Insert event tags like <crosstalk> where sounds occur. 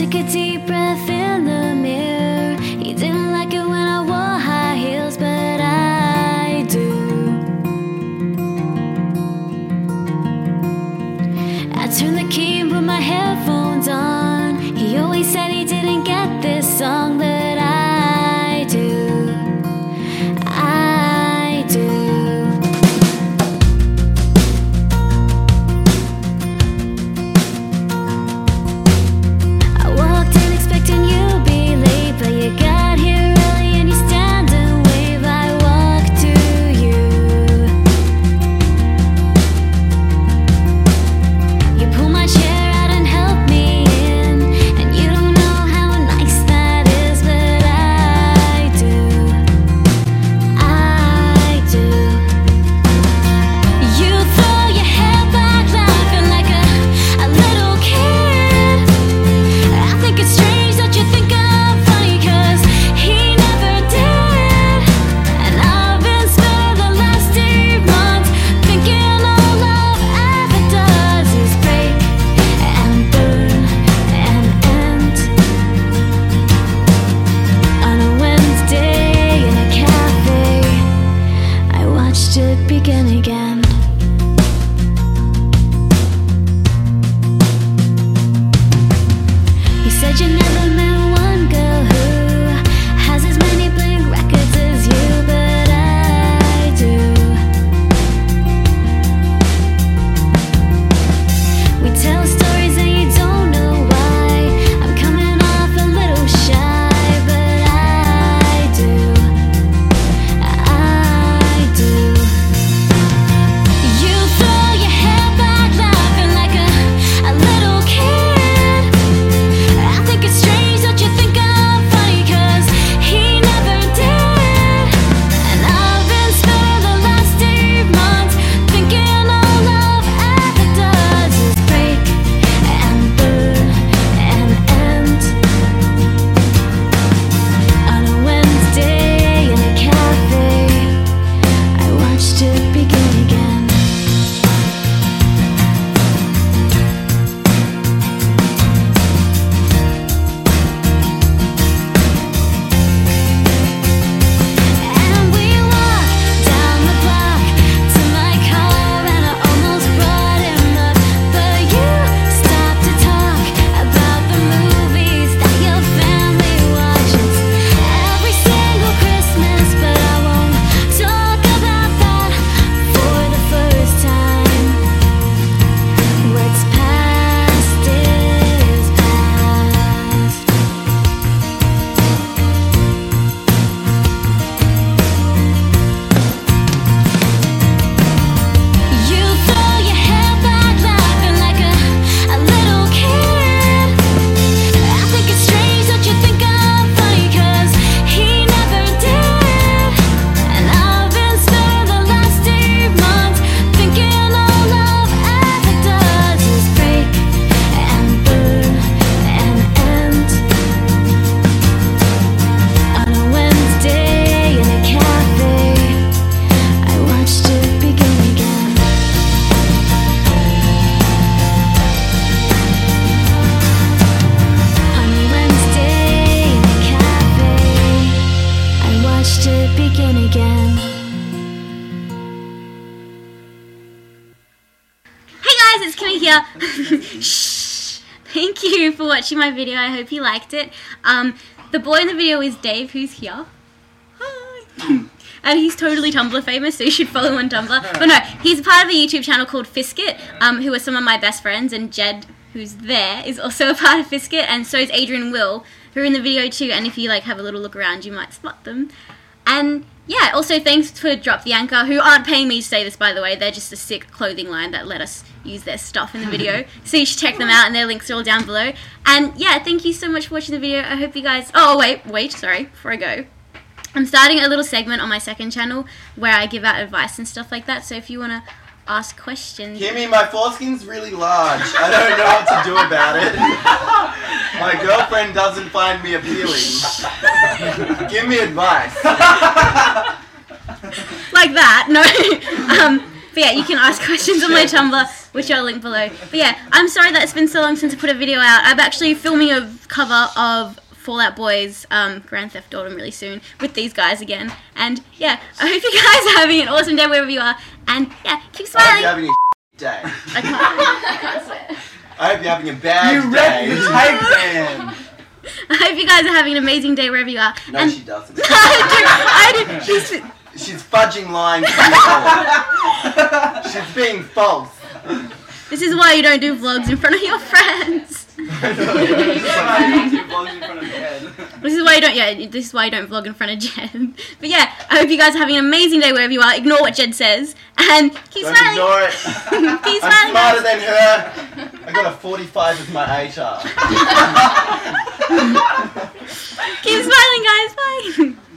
took a deep breath in it begin again. Begin again. Hey guys, it's Kimmy here. <laughs> Shh. Thank you for watching my video. I hope you liked it. Um, the boy in the video is Dave, who's here. Hi. <laughs> And he's totally Tumblr famous, so you should follow on Tumblr. But no, he's part of a YouTube channel called Fiskit, um, who are some of my best friends, and Jed, who's there, is also a part of Fiskit, and so is Adrian Will, who are in the video too. And if you like have a little look around, you might spot them. And yeah, also thanks for Drop the Anchor, who aren't paying me to say this by the way. They're just a sick clothing line that let us use their stuff in the video. <laughs> so you should check them out, and their links are all down below. And yeah, thank you so much for watching the video. I hope you guys. Oh, oh wait, wait, sorry. Before I go, I'm starting a little segment on my second channel where I give out advice and stuff like that. So if you wanna ask questions, Kimmy, my foreskin's really large. I don't know what to do about it. <laughs> My girlfriend doesn't find me appealing. <laughs> Give me advice. <laughs> like that. No. <laughs> um, but yeah, you can ask questions on my Tumblr. which I'll link below. But yeah, I'm sorry that it's been so long since I put a video out. I'm actually filming a cover of Fall Out Boy's um, Grand Theft Autumn really soon with these guys again. And yeah, I hope you guys are having an awesome day wherever you are. And yeah, keep I hope smiling. you're having a day. I can't, I can't swear. I hope you're having a bad You day. wrecked the <laughs> tape. I hope you guys are having an amazing day wherever you are. No, and she doesn't. <laughs> I do. I do. <laughs> She's, She's fudging lying to you. She's being false. this is why you don't do vlogs in front of your friends. This is why you don't. Yeah, this is why you don't vlog in front of Jed. But yeah, I hope you guys are having an amazing day wherever you are. Ignore what Jed says and keep Don't smiling. ignore it. <laughs> keep smiling. I'm smarter than her. I got a 45 with my HR. <laughs> Keep smiling, guys. Bye. <laughs>